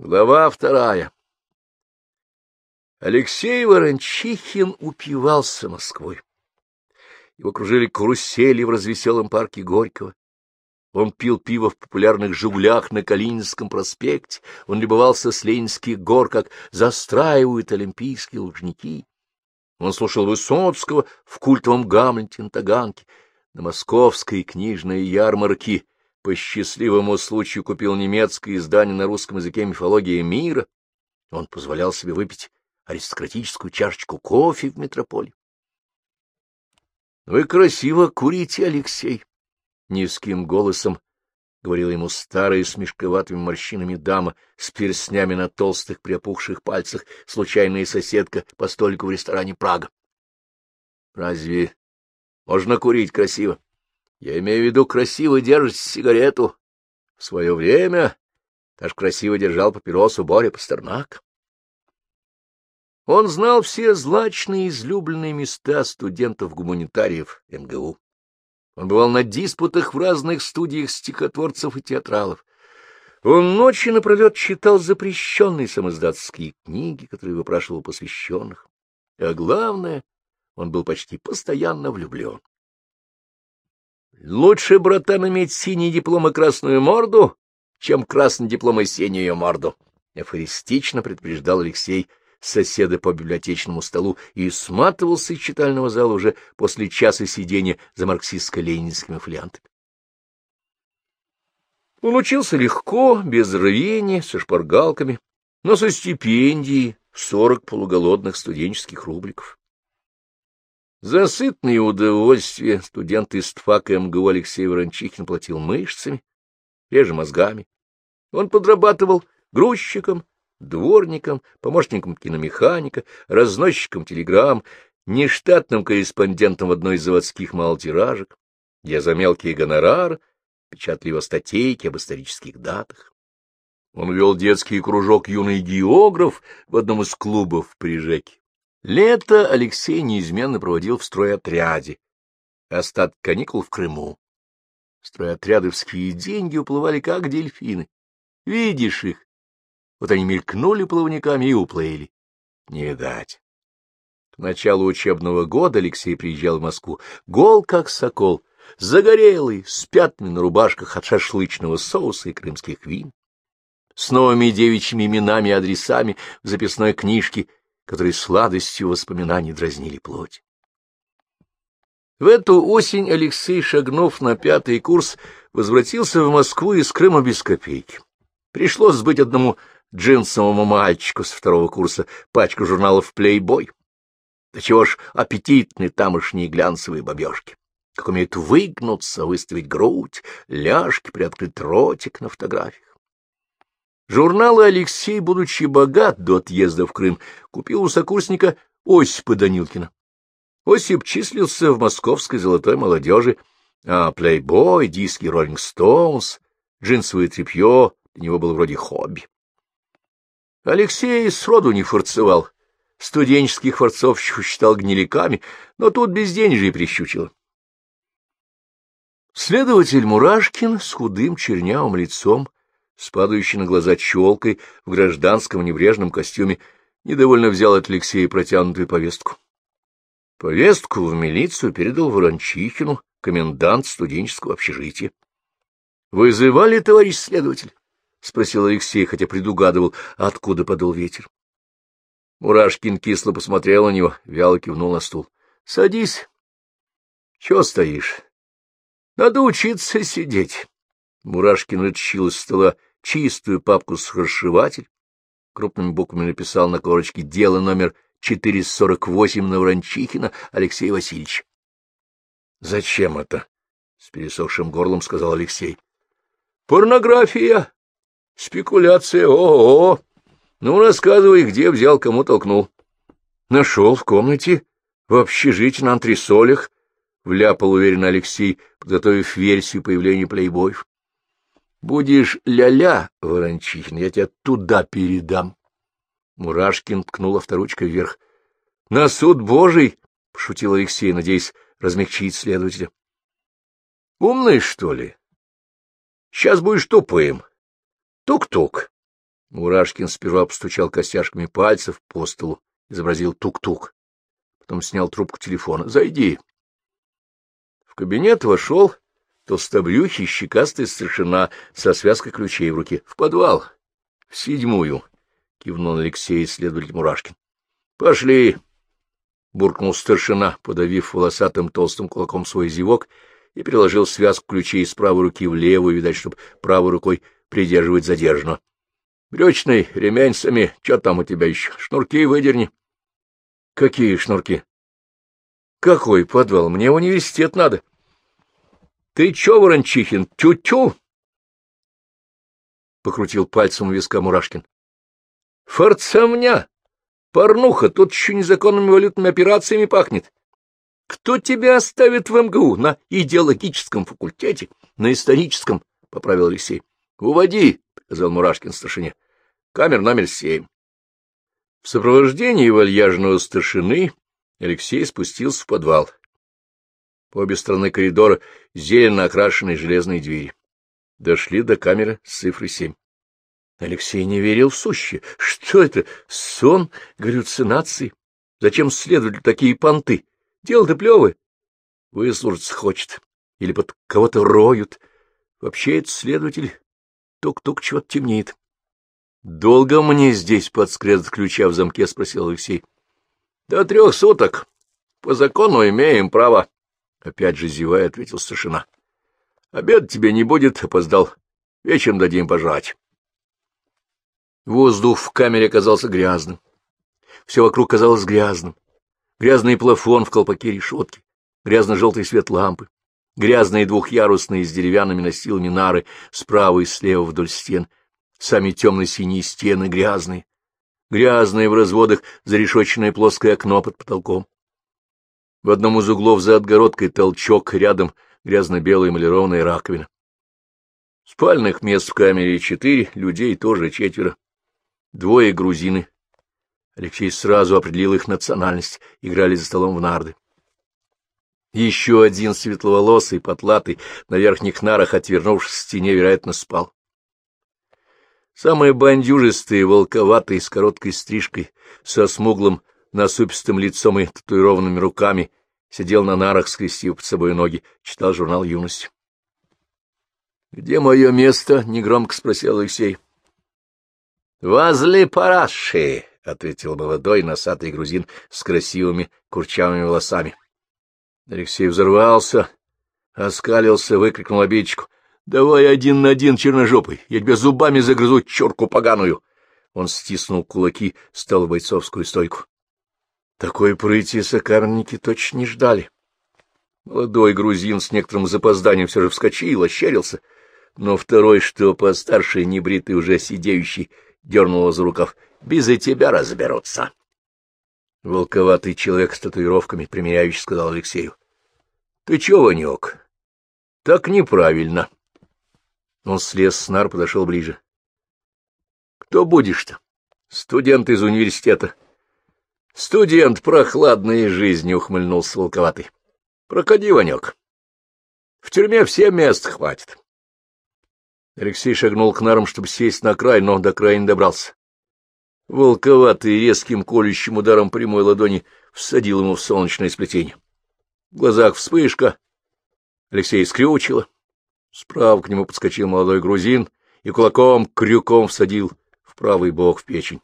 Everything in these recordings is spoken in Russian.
Глава вторая. Алексей Ворончихин упивался Москвой. Его кружили карусели в развеселом парке Горького. Он пил пиво в популярных «Жигулях» на Калининском проспекте. Он любовался с Ленинских гор, как застраивают олимпийские лужники. Он слушал Высоцкого в культовом Гамлете на Таганке. На московской книжной ярмарке по счастливому случаю купил немецкое издание на русском языке «Мифология мира». Он позволял себе выпить аристократическую чашечку кофе в метрополе. — Вы красиво курите, Алексей, — низким голосом говорила ему старая с мешковатыми морщинами дама с перстнями на толстых приопухших пальцах, случайная соседка по столику в ресторане «Прага». — Разве можно курить красиво? Я имею в виду, красиво держать сигарету. В свое время даже красиво держал папиросу Боря Пастернак. Он знал все злачные излюбленные места студентов-гуманитариев МГУ. Он бывал на диспутах в разных студиях стихотворцев и театралов. Он ночи напролет читал запрещенные самоиздатские книги, которые выпрашивал посвященных. А главное, он был почти постоянно влюблен. Лучше, братан, иметь синий диплом и красную морду, чем красный диплом и синюю морду, — афористично предупреждал Алексей соседа по библиотечному столу и сматывался из читального зала уже после часа сидения за марксистско-ленинскими фолиантами. Он учился легко, без рвения, со шпаргалками, но со стипендией сорок полуголодных студенческих рубликов. За сытные удовольствия студент из ТФАКа МГУ Алексей Ворончихин платил мышцами, реже мозгами. Он подрабатывал грузчиком, дворником, помощником киномеханика, разносчиком телеграмм, нештатным корреспондентом в одной из заводских малотиражек, где за мелкие гонорары печатали его статейки об исторических датах. Он вел детский кружок «Юный географ» в одном из клубов при Жеке. Лето Алексей неизменно проводил в стройотряде, остаток каникул в Крыму. Стройотрядовские деньги уплывали, как дельфины. Видишь их? Вот они мелькнули плавниками и уплыли. Не видать. К началу учебного года Алексей приезжал в Москву, гол как сокол, загорелый, с пятнами на рубашках от шашлычного соуса и крымских вин, с новыми девичьими именами и адресами в записной книжке которые сладостью воспоминаний дразнили плоть. В эту осень Алексей, шагнув на пятый курс, возвратился в Москву из Крыма без копейки. Пришлось сбыть одному джинсовому мальчику с второго курса пачку журналов «Плейбой». Да чего ж аппетитны тамошние глянцевые бабежки. Как умеют выгнуться, выставить грудь, ляжки, приоткрыть ротик на фотографиях. Журналы Алексей, будучи богат до отъезда в Крым, купил у сокурсника Осипа Данилкина. Осип числился в московской золотой молодежи, а плейбой, диски Роллинг Стоунс, джинсовое тряпье для него было вроде хобби. Алексей сроду не форцевал, студенческих форцовщиков считал гниляками, но тут безденежье прищучило. Следователь Мурашкин с худым чернявым лицом с падающей на глаза челкой в гражданском небрежном костюме, недовольно взял от Алексея протянутую повестку. Повестку в милицию передал Ворончихину, комендант студенческого общежития. — Вызывали, товарищ следователь? — спросил Алексей, хотя предугадывал, откуда подул ветер. Мурашкин кисло посмотрел на него, вяло кивнул на стул. — Садись. — Чего стоишь? — Надо учиться сидеть. Мурашкин вытащил из стола чистую папку «Схаршеватель», крупными буквами написал на корочке «Дело номер 448 Навранчихина Алексей Васильевич». «Зачем это?» — с пересохшим горлом сказал Алексей. «Порнография! Спекуляция! О-о-о! Ну, рассказывай, где взял, кому толкнул». «Нашел в комнате, в общежитии на антресолях», — вляпал уверенно Алексей, подготовив версию появления плейбоев. Будешь ля-ля, Ворончихин, я тебя туда передам. Мурашкин ткнул авторучкой вверх. — На суд Божий! — пошутил Алексей, надеясь размягчить следователя. — Умный, что ли? Сейчас будешь тупым. Тук-тук. Мурашкин сперва постучал костяшками пальцев по столу, изобразил тук-тук. Потом снял трубку телефона. — Зайди. В кабинет вошел толстобрюхий щекастый старшина со связкой ключей в руке. — В подвал. — В седьмую, — кивнул Алексей, исследователь Мурашкин. — Пошли. — буркнул старшина, подавив волосатым толстым кулаком свой зевок, и переложил связку ключей с правой руки в левую, видать, чтобы правой рукой придерживать задержанного. — Брючный, ремень сами, что там у тебя еще? Шнурки выдерни. — Какие шнурки? — Какой подвал? Мне в университет надо. — Ты чё, Ворончихин, тю-тю? — покрутил пальцем у виска Мурашкин. — Форцамня! Порнуха, тут еще незаконными валютными операциями пахнет. Кто тебя оставит в МГУ? На идеологическом факультете? На историческом? — поправил Алексей. — Уводи, — сказал Мурашкин старшине. — Камер номер семь. В сопровождении вальяжного старшины Алексей спустился в подвал. По обе стороны коридора зелено окрашенные железные двери. Дошли до камеры с цифрой семь. Алексей не верил в сущее. Что это? Сон? Галлюцинации? Зачем следовали такие понты? Дело-то плевое. Выслужиться хочет. Или под кого-то роют. Вообще это следователь. Тук-тук чего-то темнеет. — Долго мне здесь под ключа в замке? — спросил Алексей. — До трех суток. По закону имеем право. Опять же зевая, ответил старшина. — Обед тебе не будет, опоздал. Вечером дадим пожрать. Воздух в камере оказался грязным. Все вокруг казалось грязным. Грязный плафон в колпаке решетки, грязно-желтый свет лампы, грязные двухъярусные с деревянными настилами нары справа и слева вдоль стен, сами темно-синие стены грязные, грязные в разводах зарешоченное плоское окно под потолком. В одном из углов за отгородкой толчок, рядом грязно-белая эмалированная раковина. Спальных мест в камере четыре, людей тоже четверо. Двое грузины. Алексей сразу определил их национальность, играли за столом в нарды. Еще один светловолосый, потлатый, на верхних нарах, отвернувшись к стене, вероятно, спал. Самые бандюжистые, волковатые, с короткой стрижкой, со смуглым, насупистым лицом и татуированными руками, сидел на нарах, скрестив под собой ноги, читал журнал «Юность». — Где мое место? — негромко спросил Алексей. —— Возле параши, — ответил молодой носатый грузин с красивыми курчавыми волосами. Алексей взорвался, оскалился, выкрикнул обидчику. — Давай один на один, черножопый, я тебя зубами загрызу, черку поганую! Он стиснул кулаки, стал в бойцовскую стойку. Такой прыти сокамерники точно не ждали. Молодой грузин с некоторым запозданием все же вскочил, ощерился, но второй, что постарше, небритый, уже сидеющий, дернул за рукав. — Без и тебя разберутся. Волковатый человек с татуировками, примиряющий, сказал Алексею. — Ты чего, Ванек? — Так неправильно. Он слез с нар, подошел ближе. — Кто будешь-то? — Студент из университета. — Студент прохладной жизни, — ухмыльнулся Волковатый. — Проходи, Ванек. В тюрьме все мест хватит. Алексей шагнул к нарам, чтобы сесть на край, но до края не добрался. Волковатый резким колющим ударом прямой ладони всадил ему в солнечное сплетение. В глазах вспышка. Алексей скрючило. Справа к нему подскочил молодой грузин и кулаком, крюком всадил в правый бок в печень.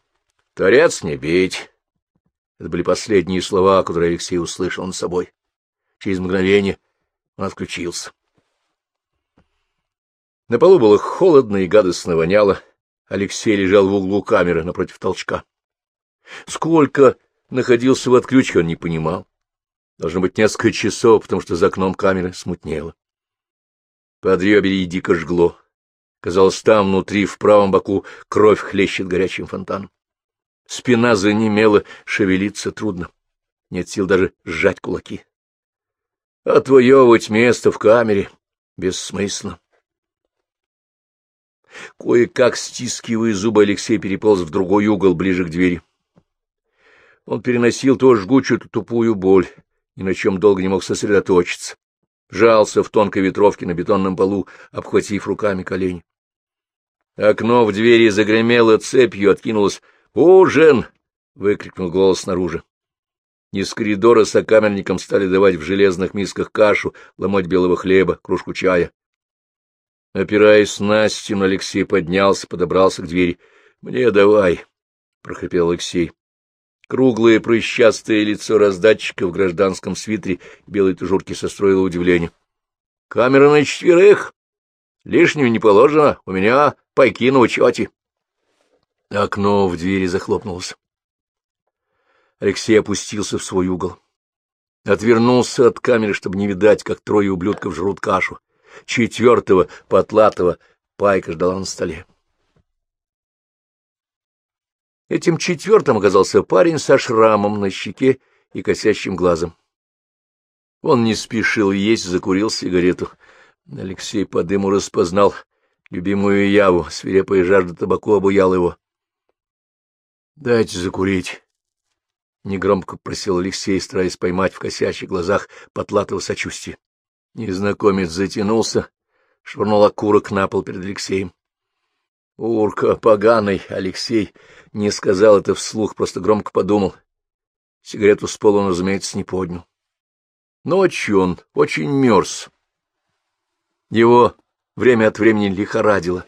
— Торец не бить! Это были последние слова, которые Алексей услышал над собой. Через мгновение он отключился. На полу было холодно и гадостно воняло. Алексей лежал в углу камеры напротив толчка. Сколько находился в отключке, он не понимал. Должно быть несколько часов, потому что за окном камеры смутнело. Под ребери дико жгло. Казалось, там внутри, в правом боку, кровь хлещет горячим фонтаном. Спина занемела, шевелиться трудно. Нет сил даже сжать кулаки. Отвоевывать место в камере бессмысленно. Кое-как, стискивая зубы, Алексей переполз в другой угол, ближе к двери. Он переносил то жгучую, то тупую боль, ни на чем долго не мог сосредоточиться. Жался в тонкой ветровке на бетонном полу, обхватив руками колени. Окно в двери загремело цепью, откинулось. «Ужин!» — выкрикнул голос снаружи. Из коридора сокамерникам стали давать в железных мисках кашу, ломать белого хлеба, кружку чая. Опираясь на стену, Алексей поднялся, подобрался к двери. — Мне давай, — прохрипел Алексей. Круглое прыщастое лицо раздатчика в гражданском свитере белой тужурке состроило удивление. — Камера на четверых. Лишнего не положено. У меня пайки на учете. Окно в двери захлопнулось. Алексей опустился в свой угол. Отвернулся от камеры, чтобы не видать, как трое ублюдков жрут кашу. Четвертого, потлатого, пайка ждала на столе. Этим четвертым оказался парень со шрамом на щеке и косящим глазом. Он не спешил есть, закурил сигарету. Алексей по дыму распознал любимую яву, свирепая жажда табаку обуяла его. — Дайте закурить. Негромко просил Алексей, стараясь поймать в косящих глазах потлатого сочувствия. Незнакомец затянулся, швырнул окурок на пол перед Алексеем. Урка поганый, Алексей не сказал это вслух, просто громко подумал. Сигарету с пола он, разумеется, не поднял. Ночью он очень мерз. Его время от времени лихорадило.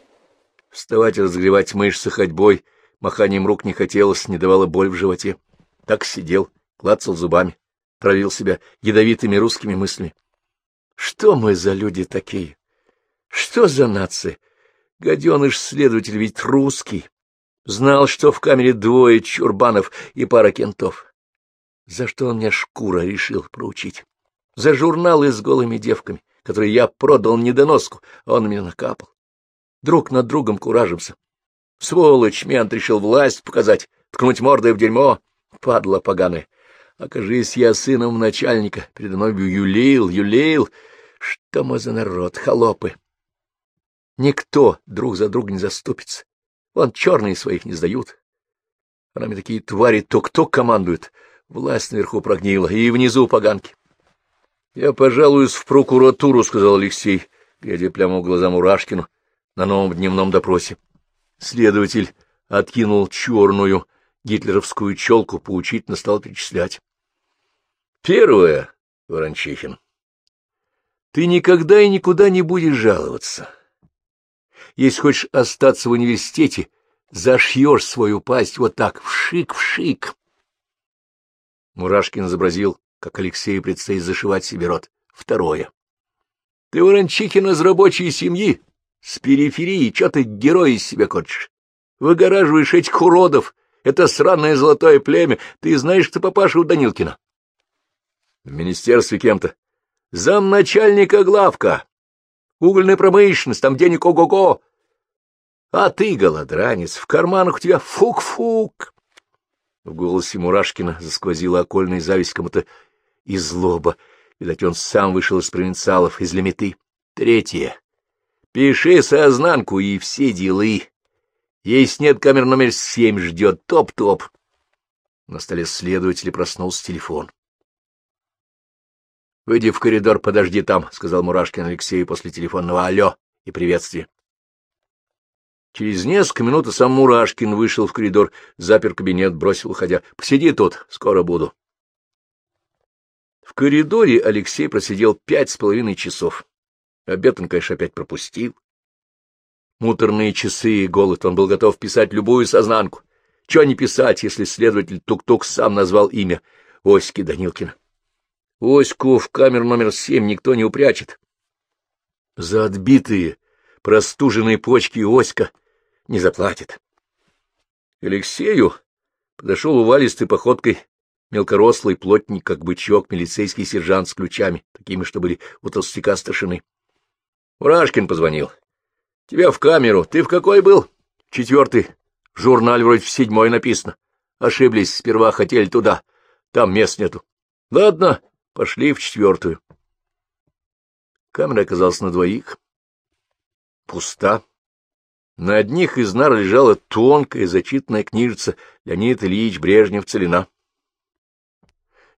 Вставать и разгревать мышцы ходьбой, маханием рук не хотелось, не давало боль в животе. Так сидел, клацал зубами, травил себя ядовитыми русскими мыслями. Что мы за люди такие? Что за нация? Гаденыш-следователь ведь русский. Знал, что в камере двое чурбанов и пара кентов. За что он меня шкура решил проучить? За журналы с голыми девками, которые я продал недоноску, а он меня накапал. Друг над другом куражимся. Сволочь, мент решил власть показать, ткнуть мордой в дерьмо падла поганая. Окажись я сыном начальника, передо мной юлил, юлил. Что мы за народ, холопы? Никто друг за друга не заступится. Вон черные своих не сдают. А нами такие твари то кто командует. Власть наверху прогнила, и внизу поганки. — Я пожалуюсь в прокуратуру, — сказал Алексей, глядя прямо в глаза Мурашкину на новом дневном допросе. Следователь откинул черную гитлеровскую челку поучительно стал перечислять. Первое, Ворончихин, ты никогда и никуда не будешь жаловаться. Если хочешь остаться в университете, зашьешь свою пасть вот так, вшик-вшик. Мурашкин изобразил, как Алексею предстоит зашивать себе рот. Второе. Ты, Ворончихин, из рабочей семьи, с периферии, что ты герой из себя хочешь? Выгораживаешь этих уродов, это сраное золотое племя. Ты знаешь, кто папаша у Данилкина? В министерстве кем-то. Замначальника главка. Угольная промышленность, там денег ого-го. А ты, голодранец, в карманах у тебя фук-фук. В голосе Мурашкина засквозила окольная зависть кому-то и злоба. Видать, он сам вышел из провинциалов, из лимиты. Третье. Пиши сознанку и все делы. Есть нет, камер номер семь ждет. Топ-топ. На столе следователя проснулся телефон. — Выйди в коридор, подожди там, — сказал Мурашкин Алексею после телефонного «Алло» и приветствия. Через несколько минут сам Мурашкин вышел в коридор, запер кабинет, бросил, уходя. — Посиди тут, скоро буду. В коридоре Алексей просидел пять с половиной часов. Обед он, конечно, опять пропустил муторные часы и голод, он был готов писать любую сознанку. Чего не писать, если следователь Тук-Тук сам назвал имя Оськи Данилкина? Оську в камеру номер семь никто не упрячет. За отбитые, простуженные почки Оська не заплатит. Алексею подошел увалистой походкой мелкорослый плотник, как бычок, милицейский сержант с ключами, такими, что были у толстяка старшины. Урашкин позвонил. — Тебя в камеру. Ты в какой был? — Четвертый. В вроде в седьмой написано. Ошиблись, сперва хотели туда. Там мест нету. — Ладно, пошли в четвертую. Камера оказалась на двоих. Пуста. На одних из нар лежала тонкая зачитанная книжица Леонид Ильич Брежнев целина.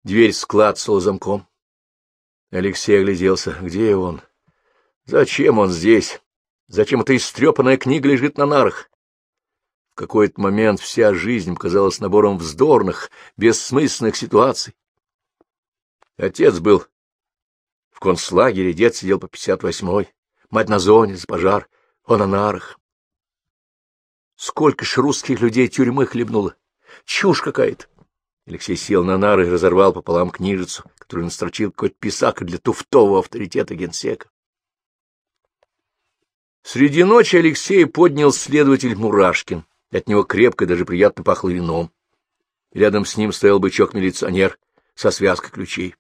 Дверь складцала замком. Алексей огляделся. Где он? Зачем он здесь? Зачем эта истрепанная книга лежит на нарах? В какой-то момент вся жизнь казалась набором вздорных, бессмысленных ситуаций. Отец был в концлагере, дед сидел по 58-й, мать на зоне за пожар, он на нарах. Сколько ж русских людей тюрьмы хлебнуло! Чушь какая-то! Алексей сел на нары и разорвал пополам книжицу, которую настрочил какой-то писак для туфтового авторитета генсека. Среди ночи Алексея поднял следователь Мурашкин. От него крепко даже приятно пахло вином. Рядом с ним стоял бычок-милиционер со связкой ключей.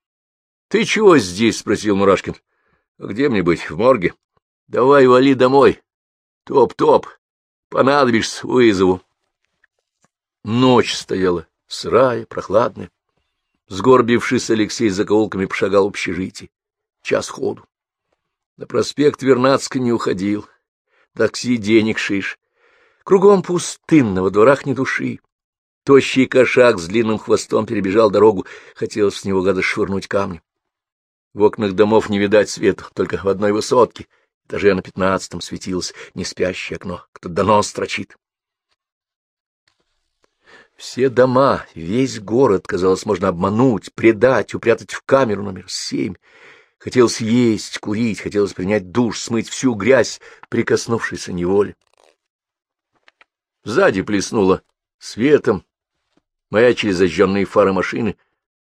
— Ты чего здесь? — спросил Мурашкин. — Где мне быть? В морге? — Давай вали домой. Топ-топ. Понадобишься, вызову. Ночь стояла, сырая, прохладная. Сгорбившись, Алексей за закоулками пошагал в общежитие. Час ходу. На проспект Вернадска не уходил. Такси денег шиш. Кругом пустынно, во дворах ни души. Тощий кошак с длинным хвостом перебежал дорогу, хотелось с него гада швырнуть камни. В окнах домов не видать света, только в одной высотке, этаже на пятнадцатом светилось неспящее окно, кто донос строчит. Все дома, весь город, казалось, можно обмануть, предать, упрятать в камеру номер семь. Хотелось есть, курить, хотелось принять душ, смыть всю грязь, прикоснувшейся неволе. Сзади плеснуло светом, маячили зажженные фары машины.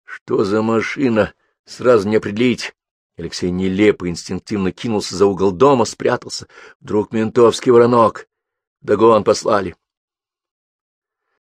Что за машина? Сразу не определить. Алексей нелепо инстинктивно кинулся за угол дома, спрятался. Вдруг ментовский воронок. Догон послали.